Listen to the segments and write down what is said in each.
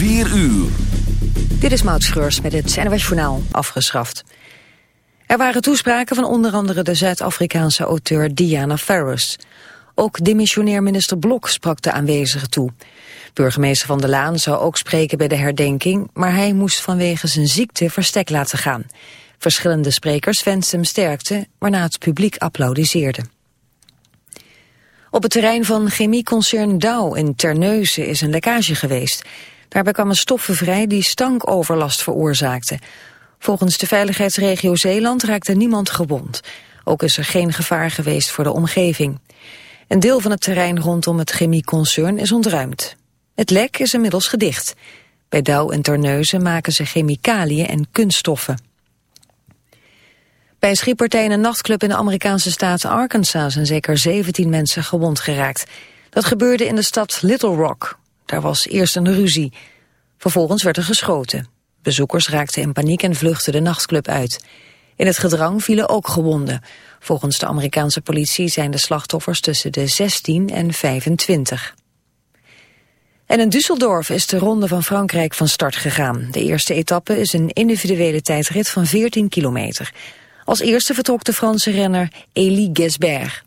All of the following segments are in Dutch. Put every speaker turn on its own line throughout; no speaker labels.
4 uur.
Dit is Maud Schreurs met het NWS Journaal afgeschaft. Er waren toespraken van onder andere de Zuid-Afrikaanse auteur Diana Ferris. Ook dimissionair minister Blok sprak de aanwezigen toe. Burgemeester Van der Laan zou ook spreken bij de herdenking... maar hij moest vanwege zijn ziekte verstek laten gaan. Verschillende sprekers wensten hem sterkte, waarna het publiek applaudisseerde. Op het terrein van chemieconcern Dow in Terneuzen is een lekkage geweest. Daarbij kwamen stoffen vrij die stankoverlast veroorzaakten. Volgens de veiligheidsregio Zeeland raakte niemand gewond. Ook is er geen gevaar geweest voor de omgeving. Een deel van het terrein rondom het chemieconcern is ontruimd. Het lek is inmiddels gedicht. Bij Dow en Terneuzen maken ze chemicaliën en kunststoffen. Bij een schietpartij in een nachtclub in de Amerikaanse staat Arkansas zijn zeker 17 mensen gewond geraakt. Dat gebeurde in de stad Little Rock. Daar was eerst een ruzie. Vervolgens werd er geschoten. Bezoekers raakten in paniek en vluchtten de nachtclub uit. In het gedrang vielen ook gewonden. Volgens de Amerikaanse politie zijn de slachtoffers tussen de 16 en 25. En in Düsseldorf is de Ronde van Frankrijk van start gegaan. De eerste etappe is een individuele tijdrit van 14 kilometer. Als eerste vertrok de Franse renner Elie Gesberg.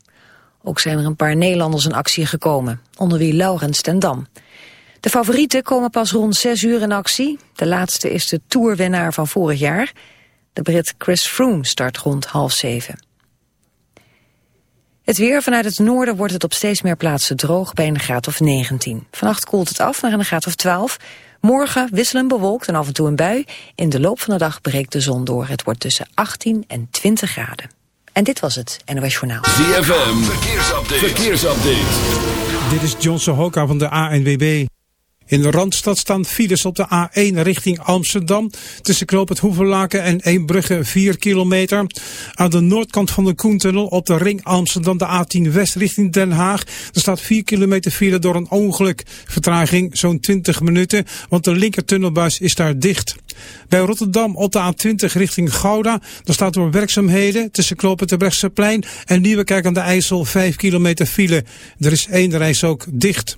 Ook zijn er een paar Nederlanders in actie gekomen, onder wie Laurens ten Dam. De favorieten komen pas rond 6 uur in actie. De laatste is de toerwinnaar van vorig jaar. De Brit Chris Froome start rond half zeven. Het weer vanuit het noorden wordt het op steeds meer plaatsen droog bij een graad of 19. Vannacht koelt het af naar een graad of 12. Morgen wisselen bewolkt en af en toe een bui. In de loop van de dag breekt de zon door. Het wordt tussen 18 en 20 graden. En dit was het NOS Journaal.
ZFM, verkeersupdate. verkeersupdate.
Dit is John Sohoka van de ANWB. In de Randstad staan files op de A1 richting Amsterdam. Tussen Knoop het en Eembrugge 4 kilometer. Aan de noordkant van de Koentunnel op de ring Amsterdam de A10 West richting Den Haag. Er staat 4 kilometer file door een ongeluk. Vertraging zo'n 20 minuten, want de linkertunnelbuis is daar dicht. Bij Rotterdam op de A20 richting Gouda. Daar staat door werkzaamheden tussen Knoop het plein en Nieuwekerk aan de IJssel 5 kilometer file. Er is één reis ook dicht.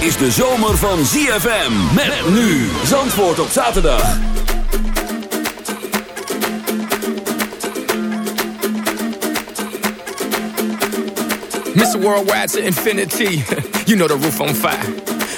Is de zomer van ZFM. Met nu. Zandvoort op zaterdag.
Mr. Worldwide to infinity. you know the roof on fire.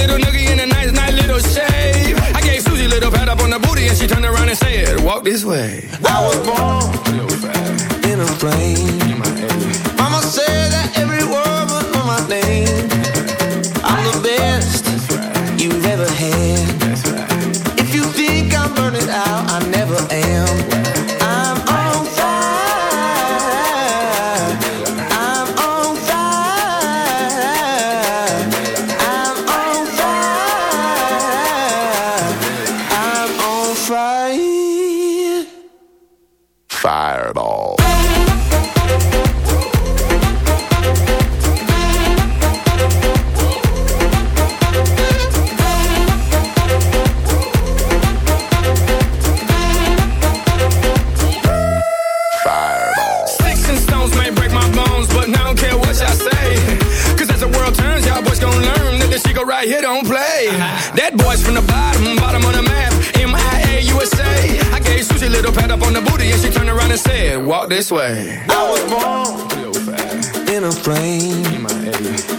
Little noogie in a nice, nice little shave. I gave Susie a little pat up on the booty, and she turned around and said, Walk this way.
I was born in a plane. Mama said that every word was on my name.
Bottom, bottom of the map. MIA USA. I gave Susie a little pat up on the booty and she turned around and said, Walk this way.
I was born in a plane.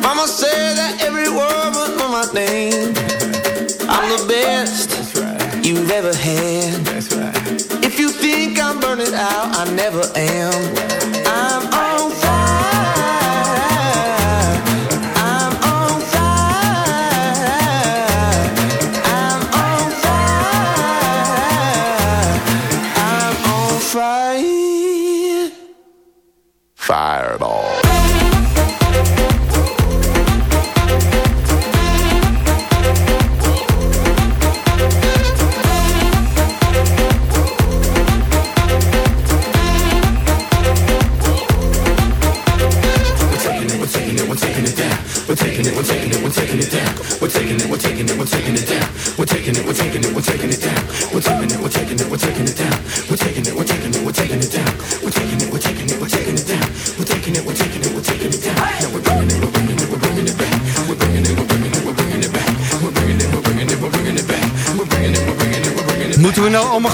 Mama said that every word was know my name. I'm the best you've ever had. If you think I'm burning out, I never am.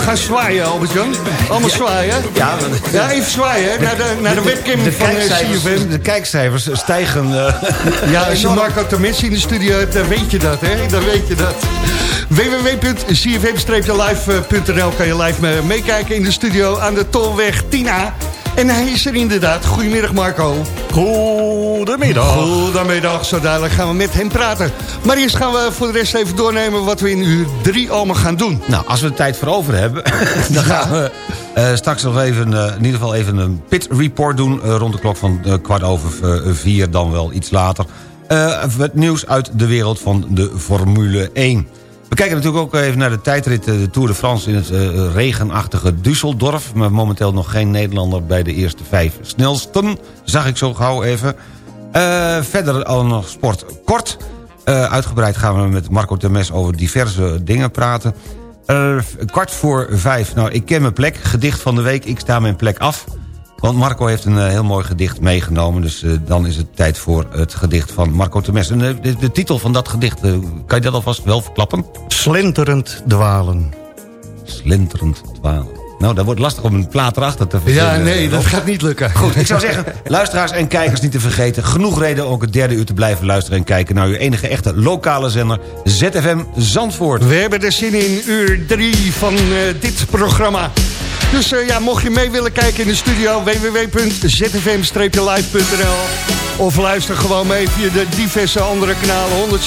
Gaan zwaaien, Albert-Jan? Allemaal zwaaien?
Ja,
Ja, even zwaaien, naar de, naar de webcam
de,
van eh,
kijkcijfers,
CFM.
de kijkcijfers stijgen. eh,
Ja, als je Marco Temes in de studio hebt, dan weet je dat, hè? Dan weet je dat. www.cfm-live.nl kan je live mee- meekijken in de studio aan de Tolweg Tina. En hij is er inderdaad. Goedemiddag, Marco.
Goedemiddag.
Goedemiddag, zo dadelijk gaan we met hem praten. Maar eerst gaan we voor de rest even doornemen wat we in uur drie allemaal gaan doen.
Nou, als we er tijd voor over hebben, dan gaan we eh, straks nog even, eh, in ieder geval even een pit report doen... eh, rond de klok van kwart over vier, dan wel iets later. Het nieuws uit de wereld van de Formule 1. We kijken natuurlijk ook even naar de tijdrit, de Tour de France... in het regenachtige Düsseldorf. Maar momenteel nog geen Nederlander bij de eerste vijf snelsten. Zag ik zo gauw even. Verder al nog sport kort. Eh, uitgebreid gaan we met Marco Temes over diverse dingen praten. Eh, kwart voor vijf. Nou, ik ken mijn plek. Gedicht van de week. Ik sta mijn plek af. Want Marco heeft een eh, heel mooi gedicht meegenomen. Dus dan is het tijd voor het gedicht van Marco Temes. En de, de titel van dat gedicht, kan je dat alvast wel verklappen?
Slenterend dwalen.
Slenterend dwalen. Nou, dat wordt lastig om een plaat erachter te
Ja,
verzinnen.
nee, dat gaat niet lukken.
Goed, ik zou zeggen, luisteraars en kijkers niet te vergeten... genoeg reden ook het derde uur te blijven luisteren en kijken... naar uw enige echte lokale zender ZFM Zandvoort.
We hebben er zin in uur drie van eh, dit programma. Dus eh, ja, mocht je mee willen kijken in de studio... www.zfm-live.nl Of luister gewoon mee via de diverse andere kanalen.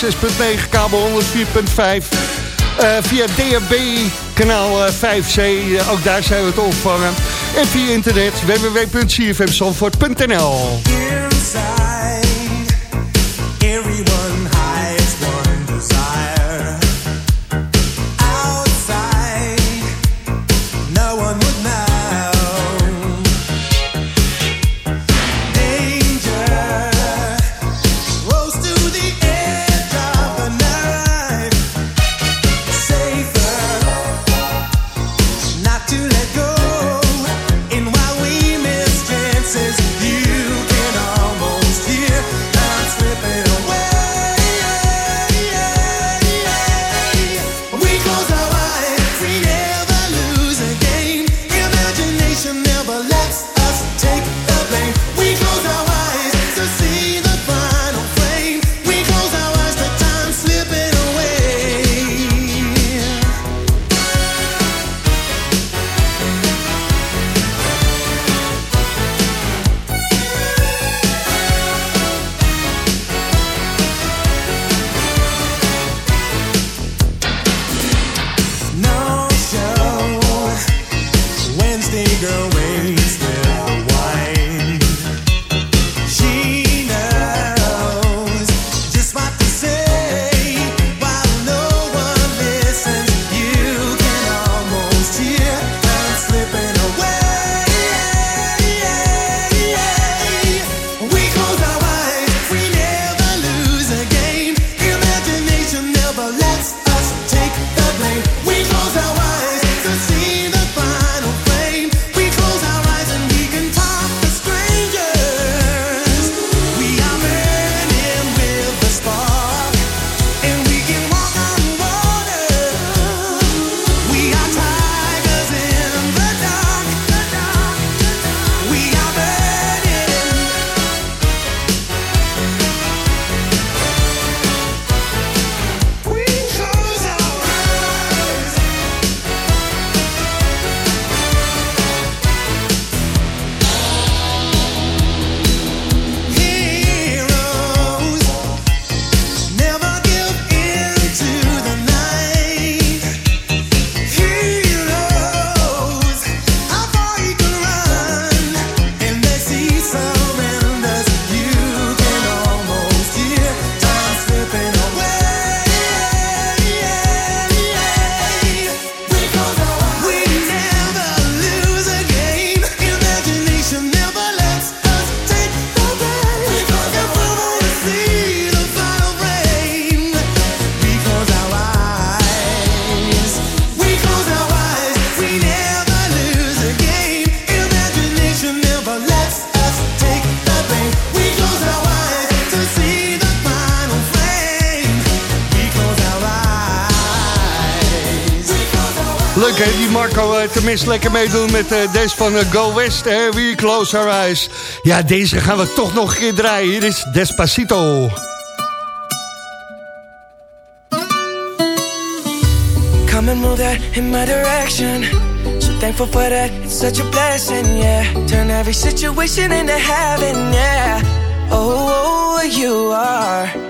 106.9, kabel 104.5... Eh, via DHB kanaal eh, 5C, eh, ook daar zijn we te ontvangen. En via internet www.cfmzandvoort.nl Tenminste lekker meedoen met uh, deze van uh, Go West. Hè? We Close Our Eyes. Ja, deze gaan we toch nog een keer draaien. Hier is Despacito.
Come and move that in my direction. So thankful for that, it's such a blessing, yeah. Turn every situation into heaven, yeah. Oh, you are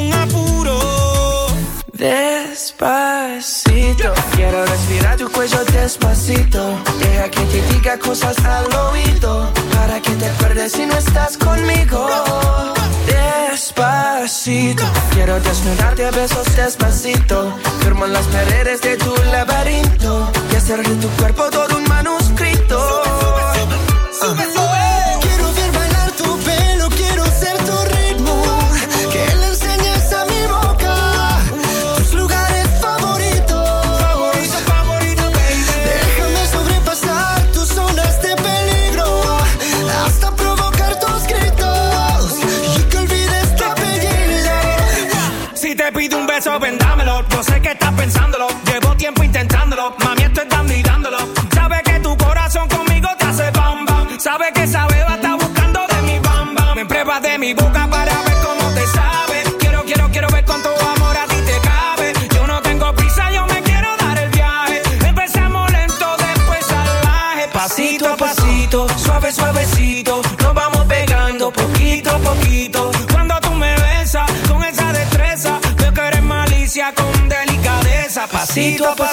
Diga cosas al oído. Para que te acuerdes si no estás conmigo. Despacito, quiero desnudarte a besos despacito. Firmo las paredes de tu laberinto. Y hacer de tu cuerpo todo un manuscrito.
Quiero
Pasito a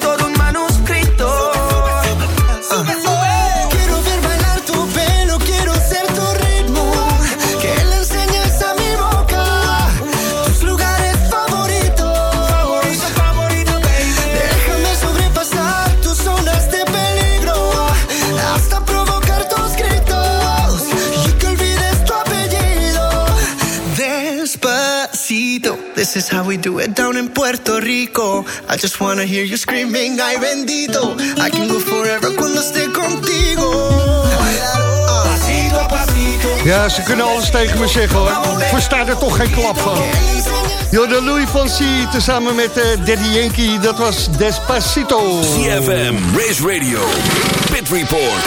todo un manuscrito.
I just wanna hear you screaming, ay bendito. I can go forever cuando esté contigo.
Pasito a pasito.
Ja, ze kunnen alles tegen me zeggen hoor. Versta er toch geen klap van. Jorde Louis Fonsi tezamen met uh, Daddy Yankee, dat was Despacito.
CFM, Race Radio, Pit Report.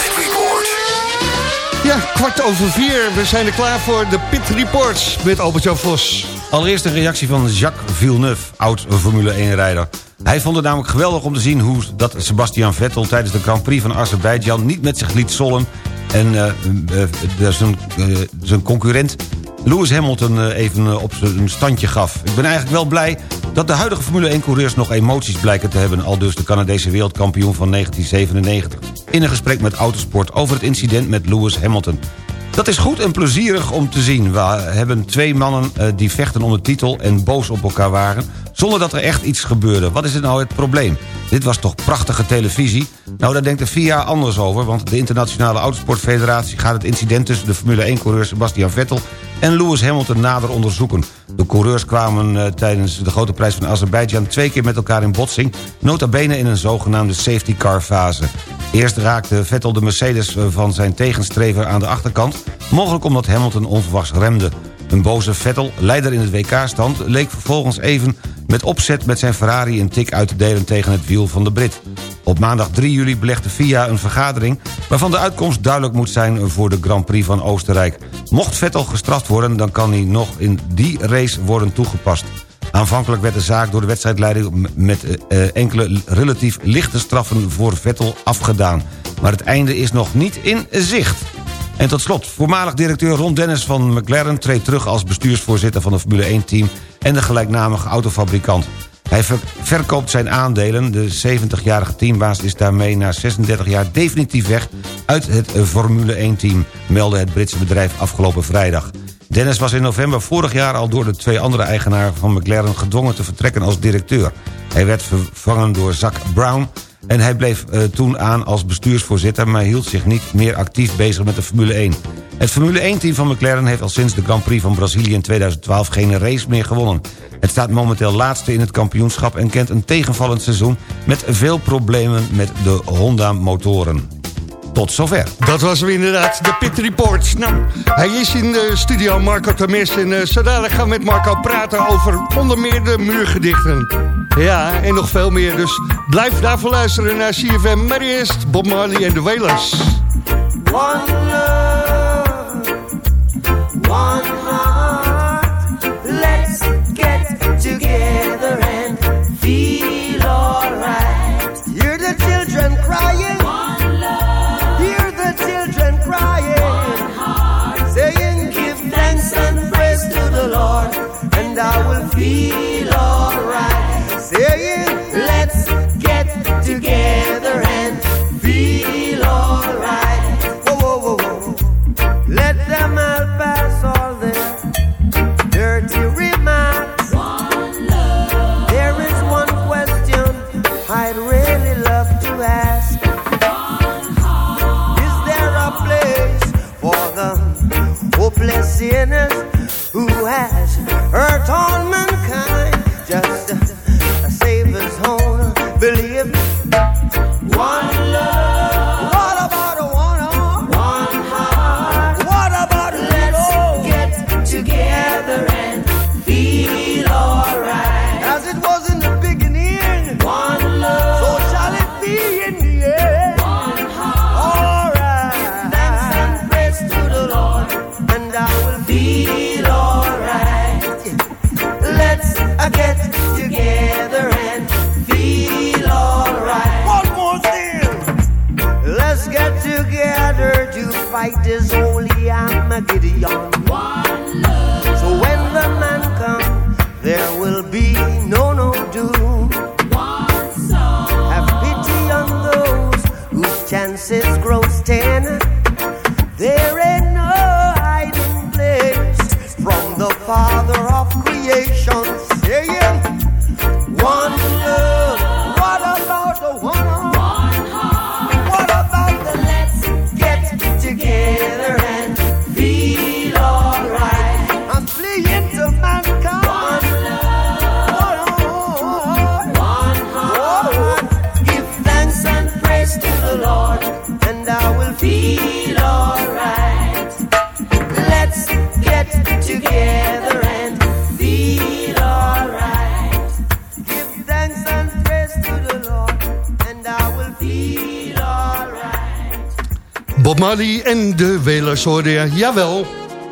Ja, kwart over vier. We zijn er klaar voor de Pit Reports met Albert-Jan Vos.
Allereerst een reactie van Jacques Villeneuve, oud Formule 1-rijder. Hij vond het namelijk geweldig om te zien hoe dat Sebastian Vettel... tijdens de Grand Prix van Azerbeidzjan niet met zich liet zollen... en eh, zijn, zijn concurrent Lewis Hamilton even op zijn standje gaf. Ik ben eigenlijk wel blij dat de huidige Formule 1-coureurs nog emoties blijken te hebben... al dus de Canadese wereldkampioen van 1997... in een gesprek met Autosport over het incident met Lewis Hamilton. Dat is goed en plezierig om te zien. We hebben twee mannen eh, die vechten om de titel en boos op elkaar waren... zonder dat er echt iets gebeurde. Wat is het nou het probleem? Dit was toch prachtige televisie? Nou, daar denkt de FIA anders over... want de Internationale Autosportfederatie gaat het incident... tussen de Formule 1-coureur Sebastian Vettel en Lewis Hamilton nader onderzoeken. De coureurs kwamen uh, tijdens de grote prijs van Azerbeidzjan... twee keer met elkaar in botsing, nota bene in een zogenaamde safety car fase. Eerst raakte Vettel de Mercedes van zijn tegenstrever aan de achterkant... mogelijk omdat Hamilton onverwachts remde. Een boze Vettel, leider in het WK-stand... leek vervolgens even met opzet met zijn Ferrari een tik uit te delen tegen het wiel van de Brit. Op maandag 3 juli belegde FIA een vergadering... waarvan de uitkomst duidelijk moet zijn voor de Grand Prix van Oostenrijk. Mocht Vettel gestraft worden, dan kan hij nog in die race worden toegepast. Aanvankelijk werd de zaak door de wedstrijdleiding met eh, enkele relatief lichte straffen voor Vettel afgedaan. Maar het einde is nog niet in zicht. En tot slot, voormalig directeur Ron Dennis van McLaren... treedt terug als bestuursvoorzitter van het Formule 1-team... en de gelijknamige autofabrikant. Hij ver- verkoopt zijn aandelen. De 70-jarige teambaas is daarmee na 36 jaar definitief weg... uit het Formule 1-team, meldde het Britse bedrijf afgelopen vrijdag. Dennis was in november vorig jaar al door de twee andere eigenaren van McLaren... gedwongen te vertrekken als directeur. Hij werd vervangen door Zak Brown... En hij bleef eh, toen aan als bestuursvoorzitter... maar hield zich niet meer actief bezig met de Formule 1. Het Formule 1-team van McLaren heeft al sinds de Grand Prix van Brazilië in 2012... geen race meer gewonnen. Het staat momenteel laatste in het kampioenschap... en kent een tegenvallend seizoen met veel problemen met de Honda-motoren. Tot zover.
Dat was weer inderdaad de Pit Report. Nou, hij is in de studio, Marco Temes. En uh, zo dadelijk gaan we met Marco praten over onder meer de muurgedichten. Ja, en nog veel meer. Dus blijf daarvoor luisteren naar CFM. Maar eerst Bob Marley en de Wailers.
One love, one heart. Let's get together and feel alright. Hear the children crying. I will feel alright. Saying, Let's get together and
Marley en de Wailers hoorde je. Jawel.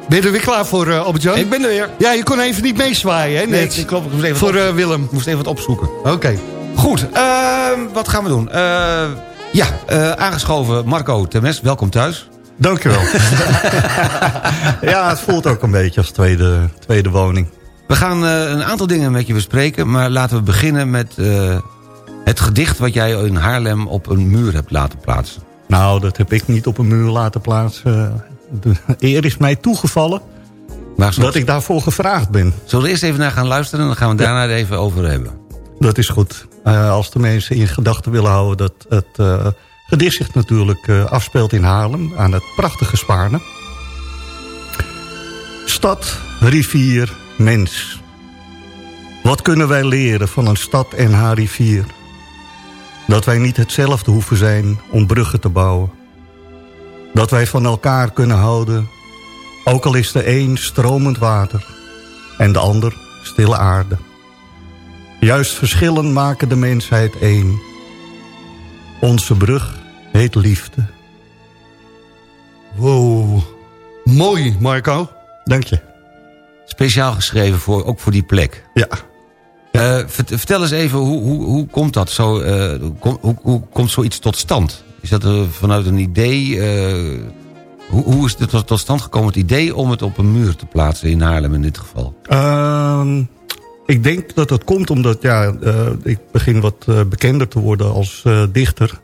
Ben je er weer klaar voor, uh, Albert-Jan?
Ik ben er weer.
Ja, je kon even niet meezwaaien, hè,
Nee, ik klopt. Ik moest even
Voor eh,
op-
Willem.
Ik moest even wat opzoeken.
Oké.
Goed, ehm, wat gaan we doen? Eh, ja, eh, aangeschoven Marco Temes, welkom thuis.
Dankjewel. ja, het voelt ook een beetje als tweede, tweede woning.
We gaan eh, een aantal dingen met je bespreken... maar laten we beginnen met eh, het gedicht... wat jij in Haarlem op een muur hebt laten plaatsen.
Nou, dat heb ik niet op een muur laten plaatsen. De eer is mij toegevallen
Maar
dat ik daarvoor gevraagd ben.
Zullen we eerst even naar gaan luisteren... en dan gaan we daarna even over hebben.
Dat is goed. Eh, als de mensen in gedachten willen houden dat het eh, gedicht zich natuurlijk eh, afspeelt in Haarlem... aan het prachtige Spaarne. Stad, rivier, mens. Wat kunnen wij leren van een stad en haar rivier? Dat wij niet hetzelfde hoeven zijn om bruggen te bouwen. Dat wij van elkaar kunnen houden Ook al is de een stromend water en de ander stille aarde. Juist verschillen maken de mensheid één. Onze brug heet liefde.
Wow, mooi Marco.
Dank je.
Speciaal geschreven, voor, ook voor die plek.
Ja.
Eh, vert- vertel eens even, hoe, hoe, hoe komt dat zo, eh, kom- hoe, hoe komt zoiets tot stand? Is dat eh, vanuit een idee? hoe, hoe is het tot, tot stand gekomen, het idee om het op een muur te plaatsen in Haarlem in dit geval?
Ehm, ik denk dat dat komt omdat ja, ik begin wat bekender te worden als dichter.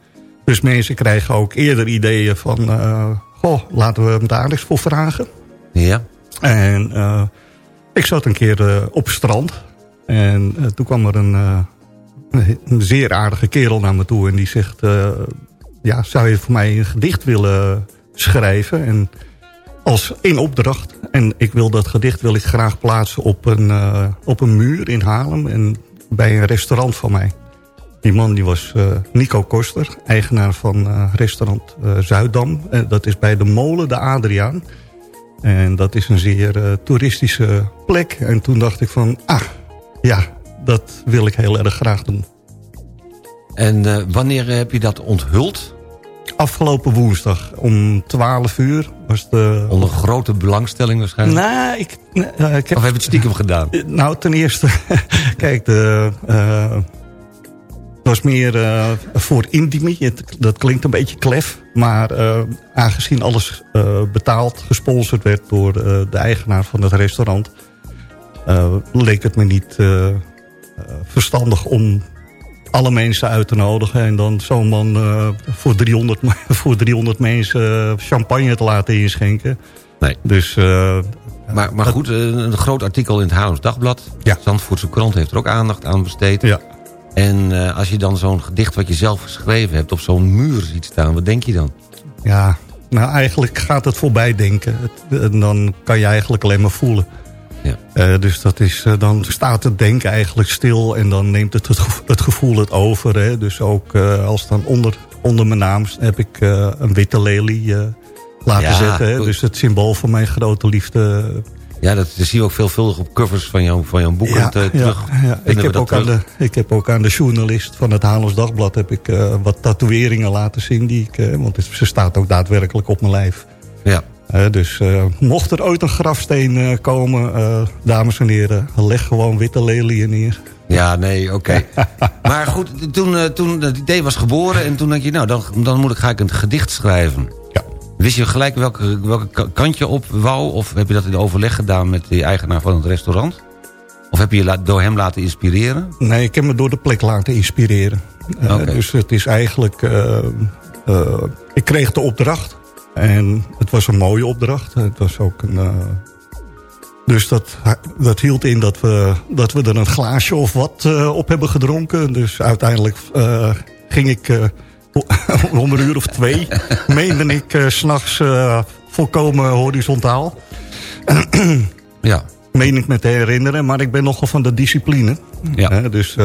Dus mensen krijgen ook eerder ideeën van... goh, laten we hem daar eens voor vragen.
Ja.
En ik zat een keer op strand. En eh, toen kwam er een, eh, een- zeer aardige kerel naar me toe. En die zegt, eh, ja, zou je voor mij een gedicht willen schrijven? En als in opdracht. En ik wil dat gedicht wil ik graag plaatsen op een, op een muur in Haarlem. En bij een restaurant van mij. Die man die was Nico Koster, eigenaar van restaurant Zuiddam. Eh, dat is bij de molen de Adriaan. En dat is een zeer toeristische plek. En toen dacht ik van, ah, ja, dat wil ik heel erg graag doen.
En eh, wanneer heb je dat onthuld?
Afgelopen woensdag om 12 uur was de...
Onder grote belangstelling waarschijnlijk?
Nou, ik, eh, ik heb...
Of heb je het stiekem gedaan?
Eh, Nou, ten eerste, kijk, de, eh, het was meer eh, voor Indimi. Het, dat klinkt een beetje klef. Maar eh, aangezien alles eh, betaald, gesponsord werd door eh, de eigenaar van het restaurant... eh, leek het me niet eh, eh, verstandig om alle mensen uit te nodigen... en dan zo'n man voor, 300, ma- voor 300 mensen champagne te laten inschenken.
Nee.
Dus...
Maar, maar goed, een groot artikel in het Haarlems Dagblad.
Ja.
Zandvoortse krant heeft er ook aandacht aan besteed.
Ja.
En als je dan zo'n gedicht wat je zelf geschreven hebt... op zo'n muur ziet staan, wat denk je dan?
Ja, nou eigenlijk gaat het voorbij denken. Het, en dan kan je eigenlijk alleen maar voelen.
Ja.
Eh, dus dat is, eh, dan staat het denken eigenlijk stil en dan neemt het het, gevo- het gevoel het over. Hè. Dus ook eh, als dan onder, onder mijn naam heb ik een witte lelie laten
Ja,
zetten. Hè. Dus het symbool van mijn grote liefde.
Ja, dat, dat zie je ook veelvuldig op covers van, jou, van jouw boeken
Ja,
terug.
Ik, heb ook aan de, ik heb ook aan de journalist van het Haarlems Dagblad... heb ik wat tatoeëringen laten zien. Die ik, want het- ze staat ook daadwerkelijk op mijn lijf.
Ja.
Dus eh, mocht er ooit een grafsteen eh, komen, eh, dames en heren, leg gewoon witte leliën neer.
Ja, nee, oké. maar goed, toen, toen het idee was geboren... en toen denk je, nou, dan, dan moet ik, ga ik een gedicht schrijven.
Ja.
Wist je gelijk welke, welke ka- kant je op wou? Of heb je dat in overleg gedaan met de eigenaar van het restaurant? Of heb je je door hem laten inspireren?
Nee, ik heb me door de plek laten inspireren. Dus het is eigenlijk... ik kreeg de opdracht. En het was een mooie opdracht. Het was ook een... eh, dus dat, dat hield in dat we, dat we er een glaasje of wat eh, op hebben gedronken. Dus uiteindelijk eh, ging ik om een uur of twee... meende ik s s'nachts volkomen horizontaal.
Ja.
Meen ik me te herinneren, maar ik ben nogal van de discipline.
Ja.
Dus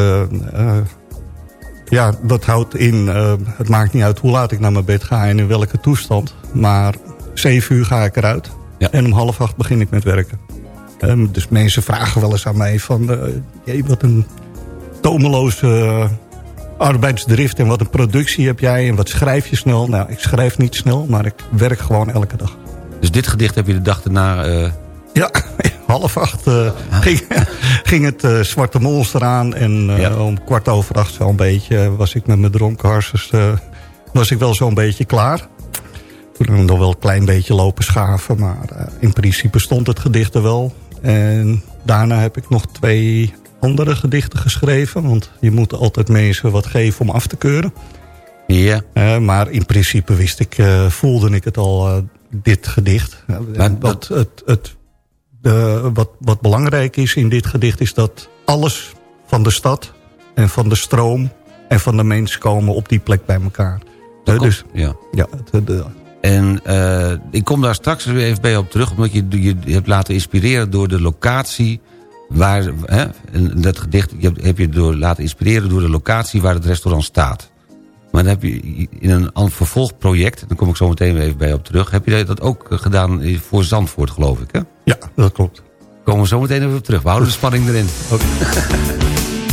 ja, dat houdt in... eh, het maakt niet uit hoe laat ik naar mijn bed ga en in welke toestand. Maar zeven uur ga ik eruit.
Ja.
En om half acht begin ik met werken. Ehm, dus mensen vragen wel eens aan mij van... eh, jee, wat een tomeloze eh, arbeidsdrift en wat een productie heb jij... en wat schrijf je snel. Nou, ik schrijf niet snel, maar ik werk gewoon elke dag.
Dus dit gedicht heb je de dag erna...
Ja, half acht eh, ging, ging het eh, Zwarte Monster aan. En eh,
Ja.
om kwart over acht zo'n beetje was ik met mijn dronken harsers... eh, was ik wel zo'n beetje klaar. Toen heb ik nog wel een klein beetje lopen schaven. Maar in principe stond het gedicht er wel. En daarna heb ik nog twee andere gedichten geschreven. Want je moet altijd mensen wat geven om af te keuren.
ja.
Maar in principe wist ik, voelde ik het al, dit gedicht.
Maar
wat, het, het, de, wat, wat belangrijk is in dit gedicht is dat alles van de stad en van de stroom en van de mens komen op die plek bij elkaar.
Dat
Eh,
komt,
dus,
ja.
ja, het- de-
En eh, ik kom daar straks weer even bij op terug... omdat je je hebt laten inspireren door de locatie... waar en dat gedicht heb je door laten inspireren door de locatie waar het restaurant staat.
Maar dan heb je in een vervolgproject... daar kom ik zo meteen weer even bij op terug... heb je dat ook eh, gedaan voor Zandvoort, geloof ik, hè?
Ja, dat klopt.
Komen we zo meteen even op terug. We houden de spanning erin.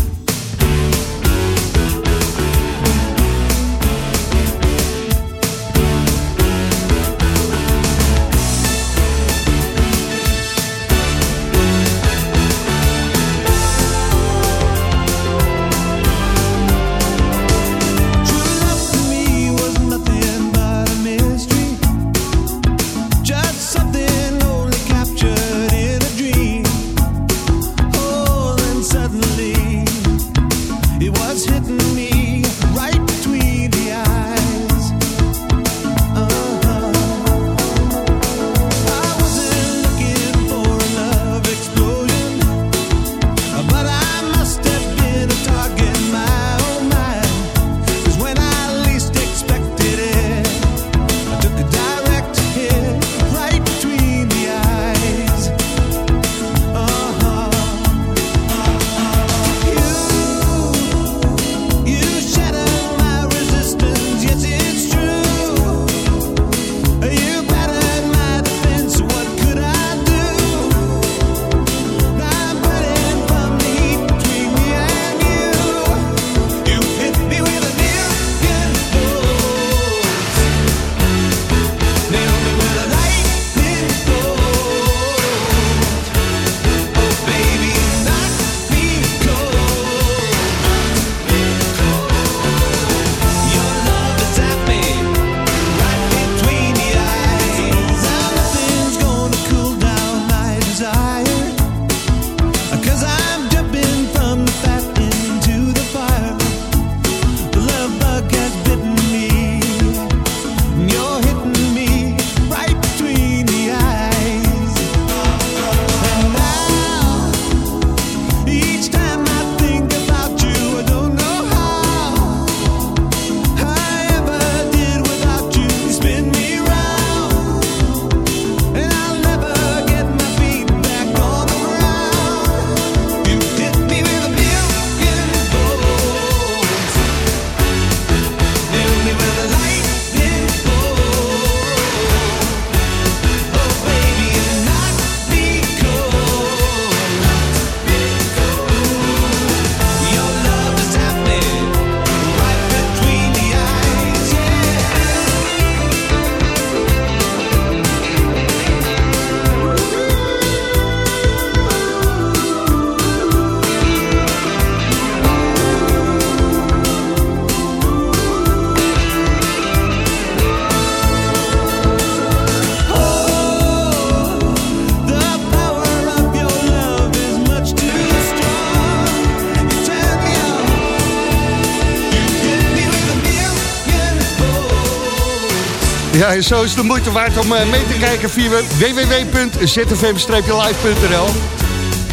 Ja, en zo is het de moeite waard om eh, mee te kijken via www.zfm-live.nl.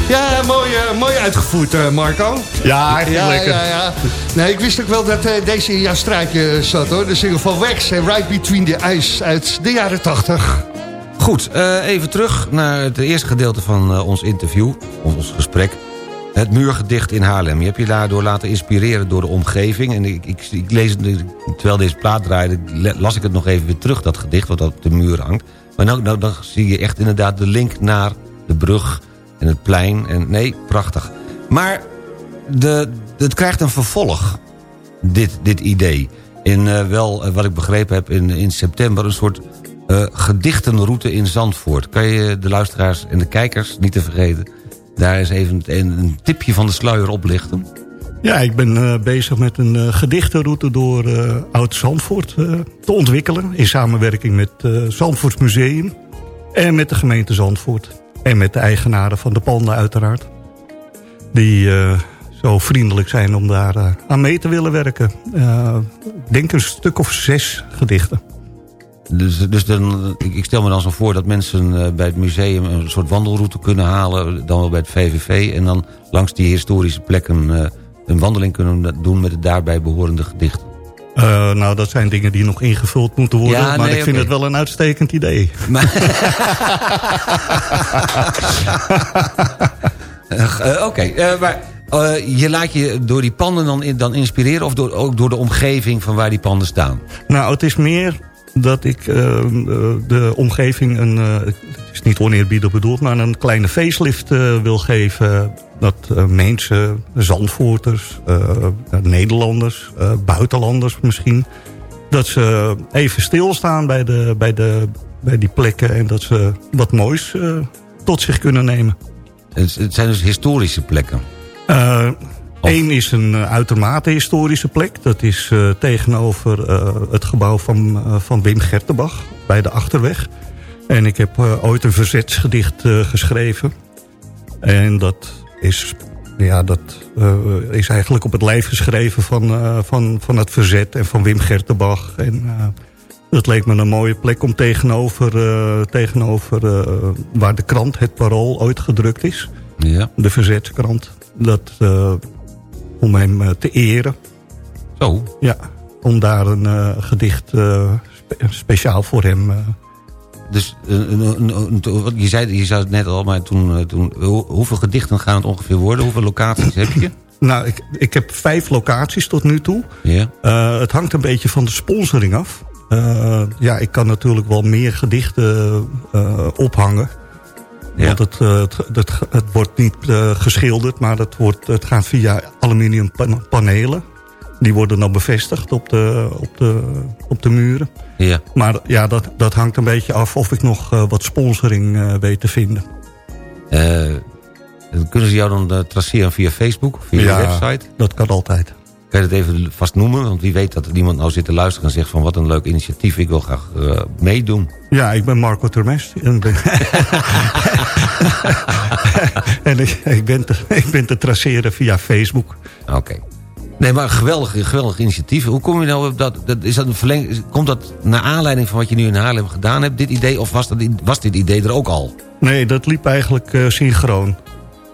Ja, mooi, eh, mooi uitgevoerd, eh, Marco.
Ja, hartstikke
ja,
lekker.
Ja, ja. Nee, ik wist ook wel dat deze in jouw straatje zat, hoor. De single van Wax en Right Between the Eyes uit de jaren 80.
Goed, even terug naar het eerste gedeelte van ons interview, ons gesprek. Het muurgedicht in Haarlem. Je hebt je daardoor laten inspireren door de omgeving. En ik, ik, ik lees het, terwijl deze plaat draaide, las ik het nog even weer terug, dat gedicht wat op de muur hangt. Maar nou, nou dan zie je echt inderdaad de link naar de brug en het plein. En, nee, prachtig. Maar de, het krijgt een vervolg, dit, dit idee. In eh, wel, eh, wat ik begrepen heb, in, in september een soort eh, gedichtenroute in Zandvoort. Kan je de luisteraars en de kijkers, niet te vergeten... daar eens even een, tipje van de sluier oplichten?
Ja, ik ben eh, bezig met een eh, gedichtenroute door eh, Oud-Zandvoort te ontwikkelen. In samenwerking met eh Zandvoorts Museum en met de gemeente Zandvoort. En met de eigenaren van de panden uiteraard. Die zo vriendelijk zijn om daar aan mee te willen werken. Ik denk een stuk of zes gedichten.
Dus, dus dan, ik stel me dan zo voor dat mensen eh, bij het museum... een soort wandelroute kunnen halen, dan wel bij het VVV... en dan langs die historische plekken eh, een wandeling kunnen doen... met het daarbij behorende gedicht.
Eh, nou, dat zijn dingen die nog ingevuld moeten worden.
Ja,
maar
nee,
ik vind het wel een uitstekend idee.
Eh, Oké, maar
je laat je door die panden dan, dan inspireren... of door, ook door de omgeving van waar die panden staan?
Nou, het is meer dat ik eh, eh, de omgeving een... eh, het is niet oneerbiedig bedoeld, maar een kleine facelift wil geven. Dat mensen, Zandvoorters, Nederlanders, buitenlanders misschien... dat ze even stilstaan bij, de, bij, de, bij die plekken... en dat ze wat moois tot zich kunnen nemen.
Het, het zijn dus historische plekken.
Eén is een eh, uitermate historische plek. Dat is eh, tegenover eh, het gebouw van, van Wim Gertenbach bij de Achterweg. En ik heb ooit een verzetsgedicht geschreven. En dat is, ja, dat, is eigenlijk op het lijf geschreven van, van, van het verzet en van Wim Gertenbach. En het leek me een mooie plek om tegenover, tegenover waar de krant, het Parool, ooit gedrukt is.
Ja.
De verzetskrant. Dat, om hem eh, te eren.
Zo?
Ja, om daar een eh, gedicht eh, spe- speciaal voor hem...
Dus je, zei, je zei het net al, maar toen, toen, hoe- hoeveel gedichten gaan het ongeveer worden? Hoeveel locaties heb je?
Nou, ik, ik heb vijf locaties tot nu toe.
Ja.
Het hangt een beetje van de sponsoring af. Ja, ik kan natuurlijk wel meer gedichten ophangen. Want het, eh, het, het, het wordt niet eh, geschilderd, maar het, wordt, het gaat via aluminium pan- panelen. Die worden dan bevestigd op de, op de, op de muren.
Ja.
Maar ja, dat, dat hangt een beetje af of ik nog eh, wat sponsoring weet te vinden.
Dan kunnen ze jou dan traceren via Facebook? Via
Ja,
je website?
dat kan altijd.
Kan je dat even vast noemen? Want wie weet dat er iemand nou zit te luisteren en zegt van... wat een leuk initiatief, ik wil graag eh, meedoen.
Ja, ik ben Marco Termes. En, ben en ik, ik, ben te, ik ben te traceren via Facebook.
Oké. Nee, maar een geweldig, geweldig initiatief. Hoe kom je nou op dat... dat is dat een verleng, komt dat naar aanleiding van wat je nu in Haarlem gedaan hebt, dit idee? Of was, dat, was dit idee er ook al?
Nee, dat liep eigenlijk eh, synchroon.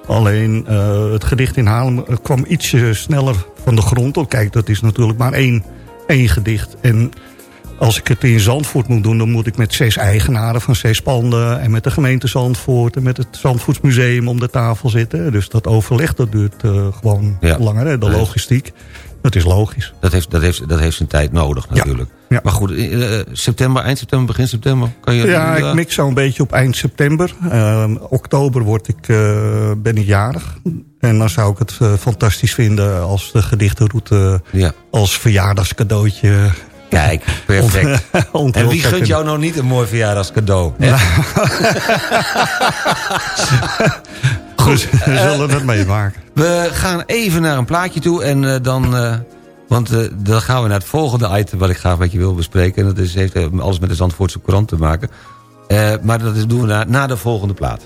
Alleen eh, het gedicht in Haarlem kwam ietsje sneller van de grond op. Kijk, dat is natuurlijk maar één, één gedicht. En als ik het in Zandvoort moet doen... dan moet ik met zes eigenaren van zes panden... en met de gemeente Zandvoort en met het Zandvoortsmuseum om de tafel zitten. Dus dat overleg dat duurt eh, gewoon
Ja.
langer, hè, de logistiek. Dat is logisch.
Dat heeft, dat heeft, dat heeft zijn tijd nodig natuurlijk.
Ja.
Maar goed, eh, september, eind september, begin september... Kan je,
Ja,
eh,
ik mik zo een beetje op eind september. Ehm, oktober word ik, eh, ben ik jarig. En dan zou ik het eh, fantastisch vinden als de gedichtenroute...
Ja.
als verjaardagscadeautje...
Kijk, perfect. en wie gunt jou nou niet een mooi verjaardagscadeau?
Goed, we zullen het meemaken.
We gaan even naar een plaatje toe en eh, dan... eh, want eh, dan gaan we naar het volgende item wat ik graag met je wil bespreken. En dat is, heeft eh, alles met de Zandvoortse Courant te maken. Eh, maar dat is, doen we na, na de volgende plaat.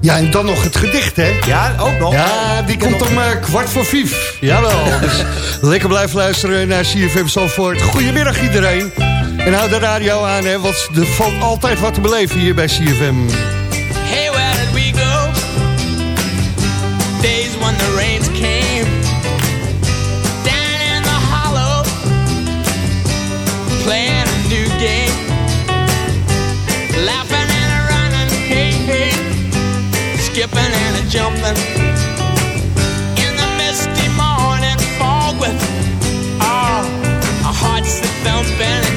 Ja, en dan nog het gedicht, hè?
Ja, ook nog.
Ja, die komt om eh, kwart voor vijf. Jawel. Dus lekker blijven luisteren naar CFM Zandvoort. Goedemiddag iedereen. En hou de radio aan, hè, want er valt altijd wat te beleven hier bij CFM.
Skipping and a jumping. In the misty morning fog with ah, our hearts that thumping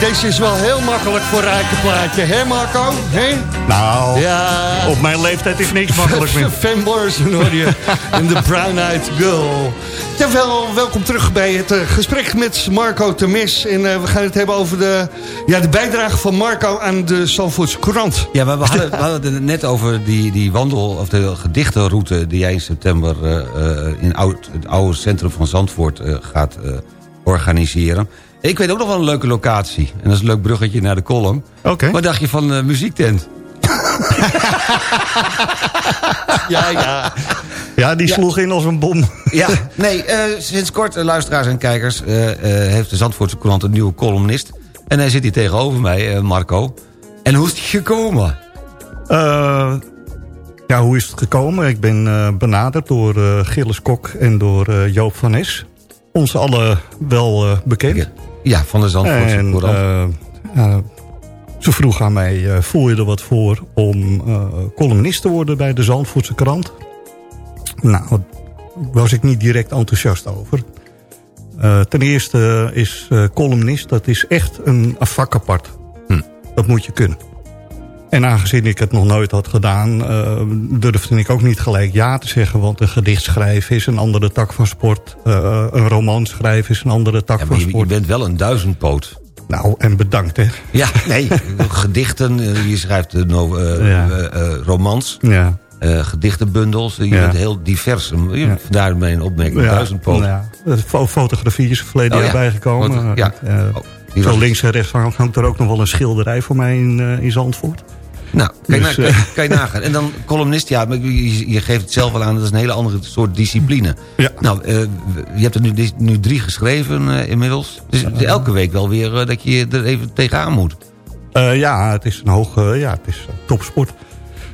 deze is wel heel makkelijk voor Rijkenplaatje, hè Marco? Hè?
Nou,
Ja.
op mijn leeftijd is niks makkelijk meer.
Van Morrison hoor je. En de Brown Eyed Girl. Jawel, welkom terug bij het eh, gesprek met Marco Temis. En eh, we gaan het hebben over de, ja, de bijdrage van Marco aan de Zandvoortse Courant.
Ja, maar we hadden, we hadden het net over die, die wandel- of de gedichtenroute... die jij in september eh, eh, in oud, het oude centrum van Zandvoort eh, gaat eh, organiseren. Ik weet ook nog wel een leuke locatie. En dat is een leuk bruggetje naar de column.
Oké.
Wat dacht je van de muziektent?
Ja, ja.
Ja, die sloeg in als een bom.
Ja, nee, eh, sinds kort, eh, luisteraars en kijkers... eh, eh, heeft de Zandvoortse Courant een nieuwe columnist. En hij zit hier tegenover mij, eh, Marco. En hoe is het gekomen?
Eh, ja, hoe is het gekomen? Ik ben eh, benaderd door eh, Gilles Kok en door eh, Joop van Es. Ons allen wel eh, bekend.
Ja, van de Zandvoortse
En,
Courant.
eh, ze vroeg aan mij, eh, voel je er wat voor om eh, columnist te worden bij de Zandvoortse krant? Nou, daar was ik niet direct enthousiast over. Ten eerste is columnist, dat is echt een vak apart.
Hm.
Dat moet je kunnen. En aangezien ik het nog nooit had gedaan... eh, durfde ik ook niet gelijk ja te zeggen. Want een gedicht schrijven is een andere tak van sport. Eh, een roman schrijven is een andere tak
Ja,
van
je, je
sport.
bent wel een duizendpoot.
Nou, en bedankt hè.
Ja, nee, gedichten. eh, Je schrijft
Ja.
eh, romans,
Ja.
gedichtenbundels. Je bent heel divers. Vandaar mijn opmerking, duizendpoot.
Fo- fotografie is er verleden
Oh,
jaar
ja.
bijgekomen.
Ja. Oh,
zo
was-
links en rechts hangt er ook nog wel een schilderij voor mij in, in Zandvoort.
Nou, kan je,
Dus,
na-
eh,
nagaan. En dan columnist, ja, maar je, je geeft het zelf al aan... dat is een hele andere soort discipline.
Ja.
Nou, eh, je hebt er nu, nu drie geschreven eh, inmiddels. Dus elke week wel weer dat je er even tegenaan moet.
Ja, het is een hoge, ja, het is topsport.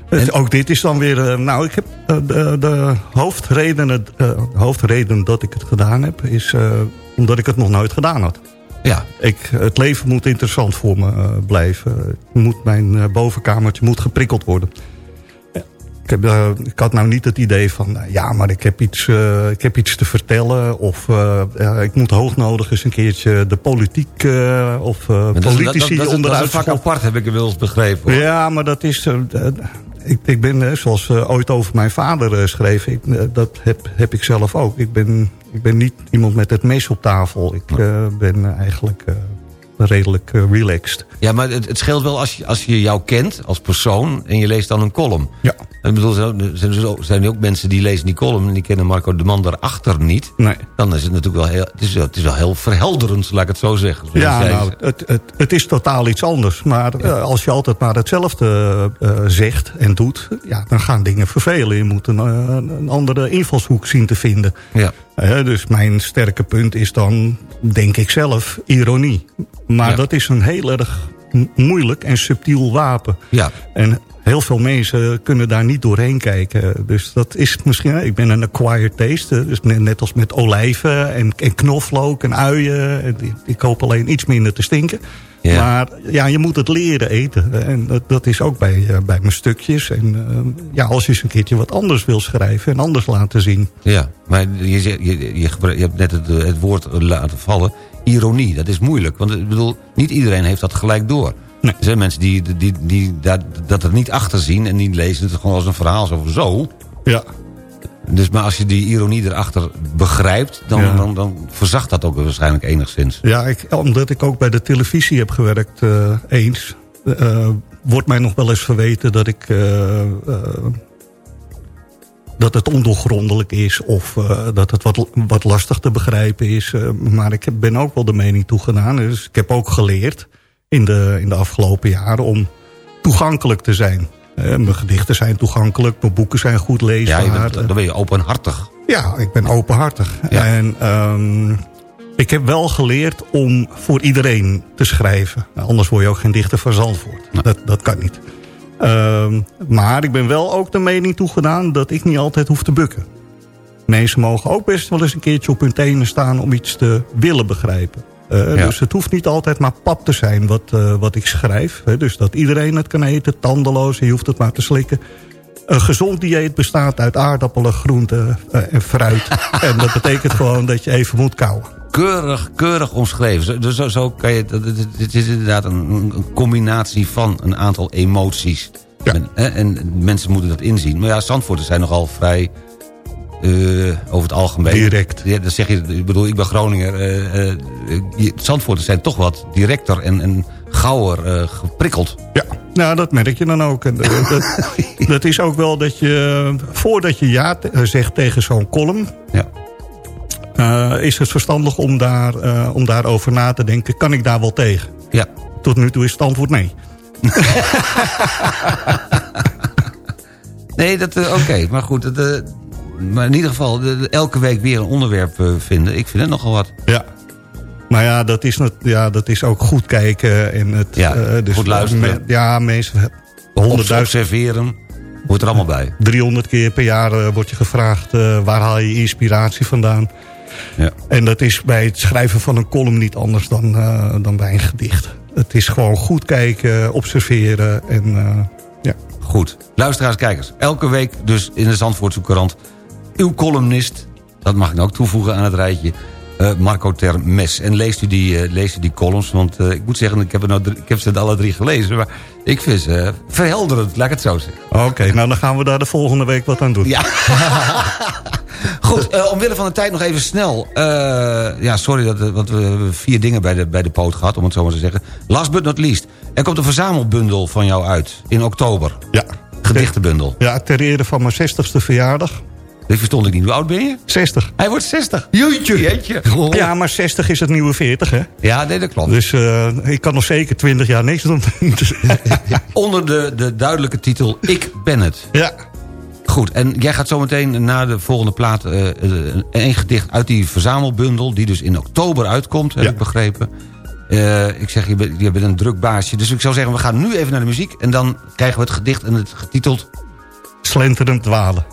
Het- ook dit is dan weer, nou, ik heb de, de hoofdreden, het, hoofdreden dat ik het gedaan heb, is omdat ik het nog nooit gedaan had.
Ja,
Ik, het leven moet interessant voor me eh, blijven. Moet, mijn eh, bovenkamertje moet geprikkeld worden. Ik, heb, eh, ik had nou niet het idee van... ja, maar ik heb iets, ik heb iets te vertellen... of ik moet hoognodig eens een keertje de politiek... of eh,
maar dat, dat, dat,
politici
dat, is- dat
onderuit
is een vak apart, heb ik inmiddels begrepen. hoor.
Ja, maar dat is... ik, ik ben, eh, zoals eh, ooit over mijn vader eh, schreef... Ik, dat heb, heb ik zelf ook. Ik ben, ik ben niet iemand met het mes op tafel. Ik ben eigenlijk redelijk eh, relaxed.
Ja, maar het, het scheelt wel als je, als je jou kent als persoon... en je leest dan een column.
Ja.
Ik bedoel, zijn, er ook mensen die lezen die column... en die kennen Marco de man daarachter niet.
Nee.
Dan is het natuurlijk wel heel, het is, wel- het is wel heel verhelderend, laat ik het zo zeggen.
Ja, nou, het, het, het is totaal iets anders. Maar eh, als je altijd maar hetzelfde eh, zegt en doet... Ja, dan gaan dingen vervelen. Je moet een, een andere invalshoek zien te vinden.
Ja.
Dus mijn sterke punt is dan, denk ik zelf, ironie. Maar
Ja.
dat is een heel erg moeilijk en subtiel wapen.
Ja.
En heel veel mensen kunnen daar niet doorheen kijken. Dus dat is misschien... Ik ben een acquired taste. Dus net als met olijven en, en knoflook en uien. En ik- Ik hoop alleen iets minder te stinken.
Ja.
Maar ja, je moet het leren eten. En dat, dat is ook bij, eh, bij mijn stukjes. En eh, ja, als je eens een keertje wat anders wil schrijven... en anders laten zien...
Ja, maar je, je, je, je hebt net het, eh, het woord laten vallen. Ironie, dat is moeilijk. Want ik bedoel, niet iedereen heeft dat gelijk door.
Nee.
Er zijn mensen die, die, die, dat, dat er niet achter zien... en die lezen het gewoon als een verhaal zo. zo.
Ja,
Dus maar als je die ironie erachter begrijpt... dan,
Ja.
dan, dan verzacht dat ook waarschijnlijk enigszins.
Ja, ik, omdat ik ook bij de televisie heb gewerkt eh, eens... eh, wordt mij nog wel eens verweten dat ik... eh, dat het ondoorgrondelijk is of dat het wat, wat lastig te begrijpen is. Maar ik ben ook wel de mening toegedaan. Dus ik heb ook geleerd in de, in de afgelopen jaren om toegankelijk te zijn. Eh, mijn gedichten zijn toegankelijk, mijn boeken zijn goed
Ja,
leesbaar.
bent, dan ben je openhartig.
Ja, ik ben openhartig.
Ja.
En ehm, ik heb wel geleerd om voor iedereen te schrijven. Nou, anders word je ook geen dichter van Zandvoort. Dat, dat kan niet. Ehm, maar ik ben wel ook de mening toegedaan dat ik niet altijd hoef te bukken. Mensen mogen ook best wel eens een keertje op hun tenen staan om iets te willen begrijpen. Eh,
Ja.
Dus het hoeft niet altijd maar pap te zijn wat, eh, wat ik schrijf. Hè. Dus dat iedereen het kan eten, tandeloos, je hoeft het maar te slikken. Een gezond dieet bestaat uit aardappelen, groenten eh, en fruit. en dat betekent gewoon dat je even moet kauwen.
keurig, keurig omschreven. Zo- Dus zo, zo kan je... Het is inderdaad een, een combinatie van een aantal emoties. Hè, en mensen moeten dat inzien. Maar ja, Zandvoorters zijn nogal vrij... eh, over het algemeen.
Direct.
Ja, dat zeg je, ik bedoel, ik ben Groninger. eh eh, die Zandvoorters zijn toch wat directer en, en gauwer eh, geprikkeld.
Ja, nou dat merk je dan ook. En, eh, dat, dat is ook wel dat je, voordat je ja te- eh, zegt tegen zo'n column...
Ja.
eh, is het verstandig om, daar, eh, om daarover na te denken. Kan ik daar wel tegen?
Ja.
Tot nu toe is het antwoord nee.
Nee, dat eh, oké. Maar goed, eh, maar in ieder geval elke week weer een onderwerp eh, vinden. Ik vind het nogal wat.
Ja. Maar ja, dat is, ja, dat is ook goed kijken. En het,
Ja,
eh, dus
goed luisteren.
me- ja, mensen...
Obs-
100.000,
Observeren. Hoort er allemaal bij.
300 keer per jaar eh, wordt je gevraagd... waar haal je inspiratie vandaan?
Ja.
En dat is bij het schrijven van een column niet anders dan, dan bij een gedicht. Het is gewoon goed kijken, observeren en ja.
Goed. Luisteraars, kijkers. Elke week dus in de Zandvoortse Courant... uw columnist, dat mag ik nou ook toevoegen aan het rijtje... eh, Marco Termes. En leest u die, eh, leest u die columns, want eh, ik moet zeggen... Ik heb, er nou drie- ik heb ze alle drie gelezen, maar ik vind ze verhelderend, laat ik het zo zeggen.
Oké, nou dan gaan we daar de volgende week wat aan doen.
Ja. Goed, omwille van de tijd nog even snel. Ja, sorry, dat, want we hebben vier dingen bij de, bij de poot gehad, om het zo maar te zeggen. Last but not least. Er komt een verzamelbundel van jou uit in oktober.
Ja.
Gedichtenbundel.
Ja, ter ere van mijn 60ste verjaardag.
Dit verstond ik niet. Hoe oud ben je?
60.
Hij wordt 60. Jeetje. Jeetje.
Ja, maar 60 is het nieuwe 40, hè?
Ja, nee, dat klopt.
Dus eh, ik kan nog zeker 20 jaar niks doen.
Onder de, de duidelijke titel Ik ben het.
ja.
Goed, en jij gaat zometeen na de volgende plaat... eh, een gedicht uit die verzamelbundel... die dus in oktober uitkomt, heb
Ja.
ik begrepen. Ik zeg, je bent, je bent een druk baasje. Dus ik zou zeggen, we gaan nu even naar de muziek... en dan krijgen we het gedicht en het getiteld...
Slenterend dwalen.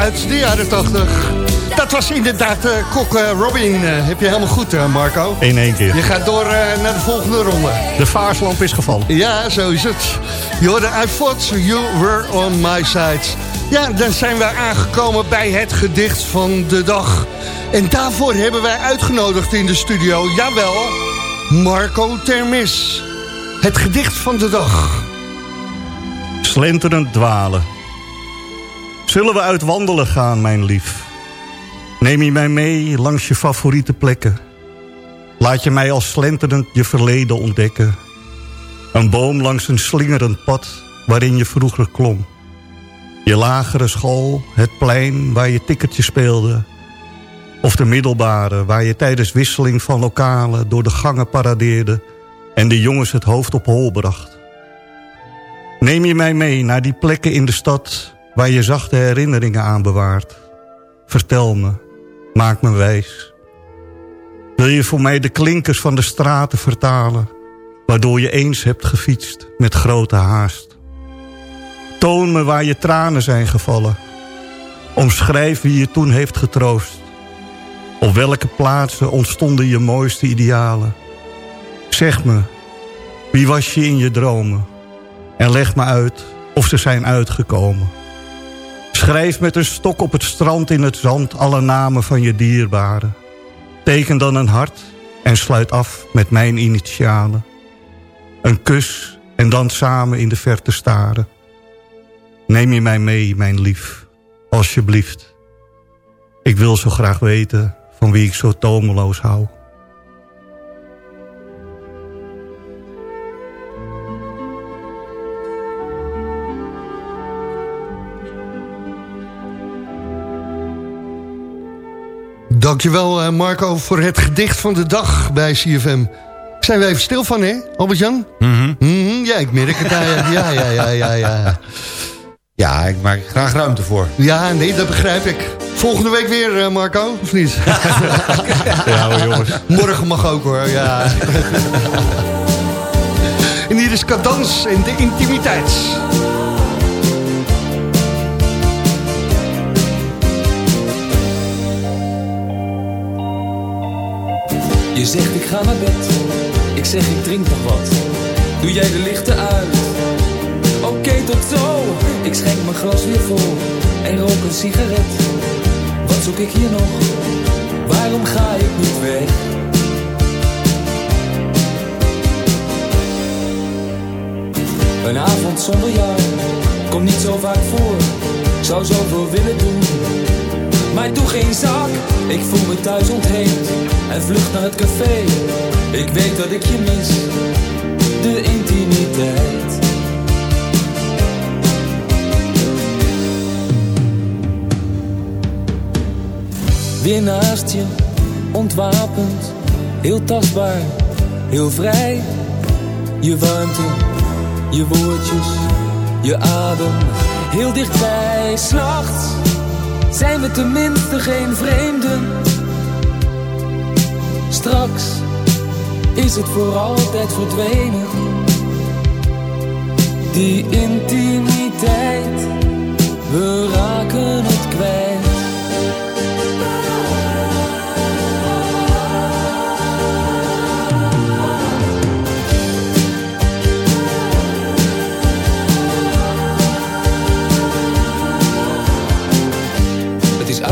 Uit de jaren 80. Dat was inderdaad eh Kok eh, Robin. Eh, heb je helemaal goed, Marco.
In één keer.
Je gaat door naar de volgende ronde.
De vaarslamp is gevallen.
Ja, zo is het. Je hoorde I thought you were on my side. Ja, dan zijn we aangekomen bij het gedicht van de dag. En daarvoor hebben wij uitgenodigd in de studio, jawel, Marco Termis. Het gedicht van de dag.
Slenterend dwalen. Zullen we uit wandelen gaan, mijn lief? Neem je mij mee langs je favoriete plekken. Laat je mij als slenterend je verleden ontdekken. Een boom langs een slingerend pad waarin je vroeger klom. Je lagere school, het plein waar je tikkertje speelde. Of de middelbare waar je tijdens wisseling van lokalen door de gangen paradeerde... en de jongens het hoofd op hol bracht. Neem je mij mee naar die plekken in de stad... waar je zachte herinneringen aan bewaart. Vertel me, maak me wijs. Wil je voor mij de klinkers van de straten vertalen... waardoor je eens hebt gefietst met grote haast? Toon me waar je tranen zijn gevallen. Omschrijf wie je toen heeft getroost. Op welke plaatsen ontstonden je mooiste idealen? Zeg me, wie was je in je dromen? En leg me uit of ze zijn uitgekomen. Schrijf met een stok op het strand in het zand alle namen van je dierbaren. Teken dan een hart en sluit af met mijn initialen. Een kus en dan samen in de verte staren. Neem je mij mee, mijn lief, alsjeblieft. Ik wil zo graag weten van wie ik zo tomeloos hou.
Dankjewel eh, Marco voor het gedicht van de dag bij CFM. Zijn we even stil van, hè, Albert-Jan? Mhm, ja, ik merk het. Ja, ja, ja, ja, ja.
Ja, ik maak graag ruimte voor.
Ja, nee, dat begrijp ik. Volgende week weer, eh, Marco, of niet?
Ja hoor, jongens.
Morgen mag ook, hoor, ja. en hier is Cadans en de intimiteit.
Je zegt ik ga naar bed, ik zeg ik drink nog wat. Doe jij de lichten uit? Oké, tot zo. Ik schenk mijn glas weer vol en rook een sigaret. Wat zoek ik hier nog? Waarom ga ik niet weg? Een avond zonder jou komt niet zo vaak voor. Zou zoveel willen doen, maar doe geen zak. Ik voel me thuis ontheemd en vlucht naar het café. Ik weet dat ik je mis, de intimiteit. Weer naast je, ontwapend, heel tastbaar, heel vrij. Je warmte, je woordjes, je adem, heel dichtbij. S'nachts zijn we tenminste geen vreemden. Straks is het voor altijd verdwenen. Die intimiteit, we raken het kwijt.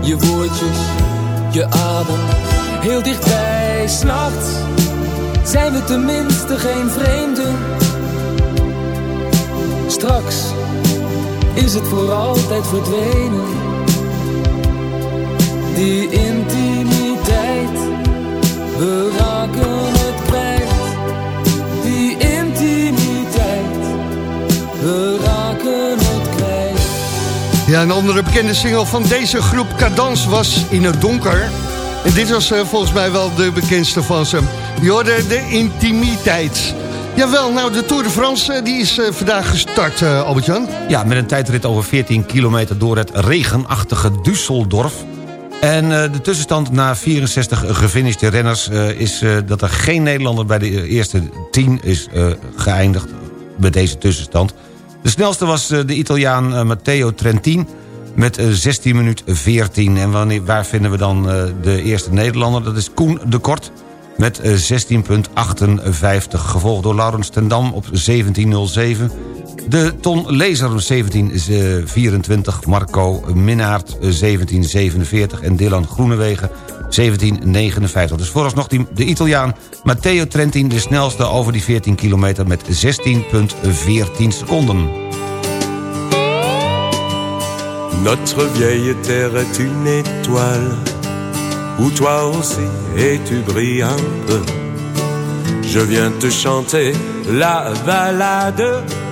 je woordjes, je adem, heel dichtbij. S'nachts zijn we tenminste geen vreemden. Straks is het voor altijd verdwenen. Die intimiteit, we raken
Ja, een andere bekende single van deze groep Cadans was In het Donker. En dit was eh, volgens mij wel de bekendste van ze. Je hoorde de intimiteit. Jawel, nou de Tour de France eh, die is eh, vandaag gestart, eh, Albert-Jan.
Ja, met een tijdrit over 14 kilometer door het regenachtige Düsseldorf. En de tussenstand na 64 gefinishte renners is dat er geen Nederlander bij de eerste 10 is geëindigd met deze tussenstand. De snelste was eh, de Italiaan eh, Matteo Trentin met eh, 16 minuut 14. En wanneer, waar vinden we dan eh, de eerste Nederlander? Dat is Koen de Kort met eh, 16,58. Gevolgd door Laurens ten Dam op 17,07. De Ton Lezer 1724, Marco Minnaert 1747 en Dylan Groenewegen 1759. Dus vooralsnog de Italiaan Matteo Trentin de snelste over die 14 kilometer met 16,14 seconden.
Notre vieille terre est une étoile où toi aussi et tu brilles un peu. Je viens te chanter la balade,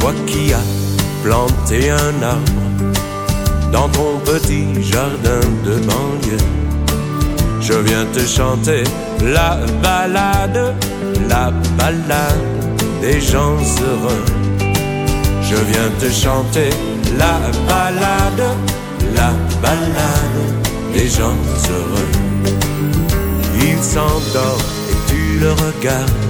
Toi qui as planté un arbre dans ton petit jardin de banlieue, je viens te chanter la balade, la balade des gens heureux. Je viens te chanter la balade, la balade des gens heureux. Il s'endort et tu le regardes.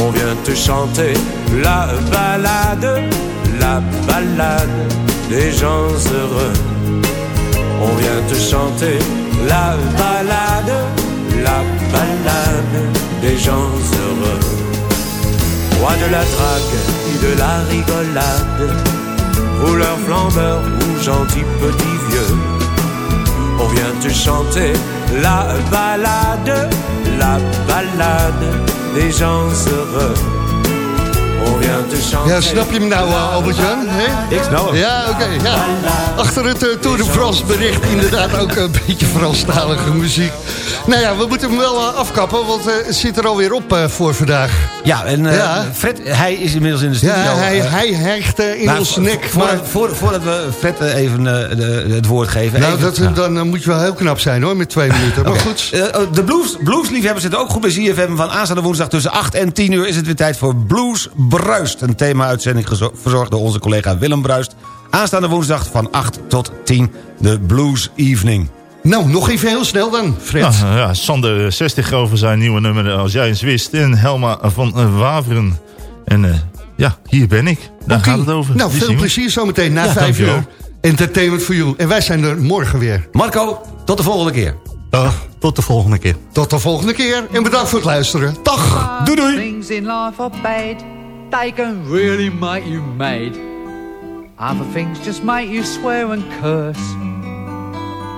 On vient te chanter la balade, la balade des gens heureux. On vient te chanter la balade, la balade des gens heureux. Roi de la drague et de la rigolade, rouleur flambeur ou gentil petit vieux. On vient te chanter la balade, la balade des gens heureux.
Ja, snap je hem nou, eh, Albert-Jan?
Ik snap hem.
Ja, oké. ja. Achter het eh, Tour de France bericht inderdaad ook een beetje Franstalige muziek. Nou ja, we moeten hem wel eh, afkappen, want het zit er alweer op voor vandaag.
Ja, en eh,
Ja.
Fred, hij is inmiddels in de studio.
Ja, hij,
Eh,
hij eh, in
maar
ons nek.
voor-
Maar,
voor- voordat we Fred even de- het woord geven.
nou,
even-
dat, dan moet je wel heel knap zijn hoor, met twee minuten. Maar goed.
Oh, de blues, bluesliefhebbers zitten ook goed bij ZFM. Van aanstaande woensdag tussen 8 en 10 uur is het weer tijd voor Blues Bruist. Een thema-uitzending verzorgd door onze collega Willem Bruist. Aanstaande woensdag van 8 tot 10, de Blues Evening.
Nou, nog even heel snel dan, Fred.
Ja, ja, Sander 60 over zijn nieuwe nummer Als jij eens wist. En Helma van eh, Waveren. En eh, ja, hier ben ik. Daar gaat het over.
Nou,
Die
veel plezier zometeen na
Ja,
vijf
dankjewel.
uur. Entertainment for you. En wij zijn er morgen weer.
Marco, tot de volgende keer.
Dag, tot de volgende keer.
Tot de volgende keer en bedankt voor het luisteren. Dag. Doei doei.
Things in life are bad. They can really make you mad. Other things just make you swear and curse.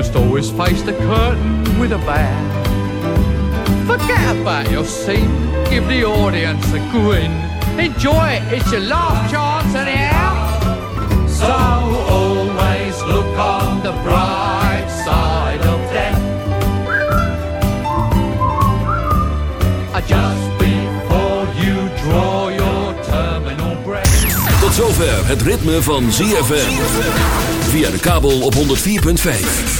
must always face the curtain with a bow. Forget about your scene, give the audience a grin. Enjoy it, it's your last chance anyhow. So always look on the bright side of death. Uh, Just before you draw your terminal breath.
Tot zover het ritme van ZFM. Via de kabel op 104.5.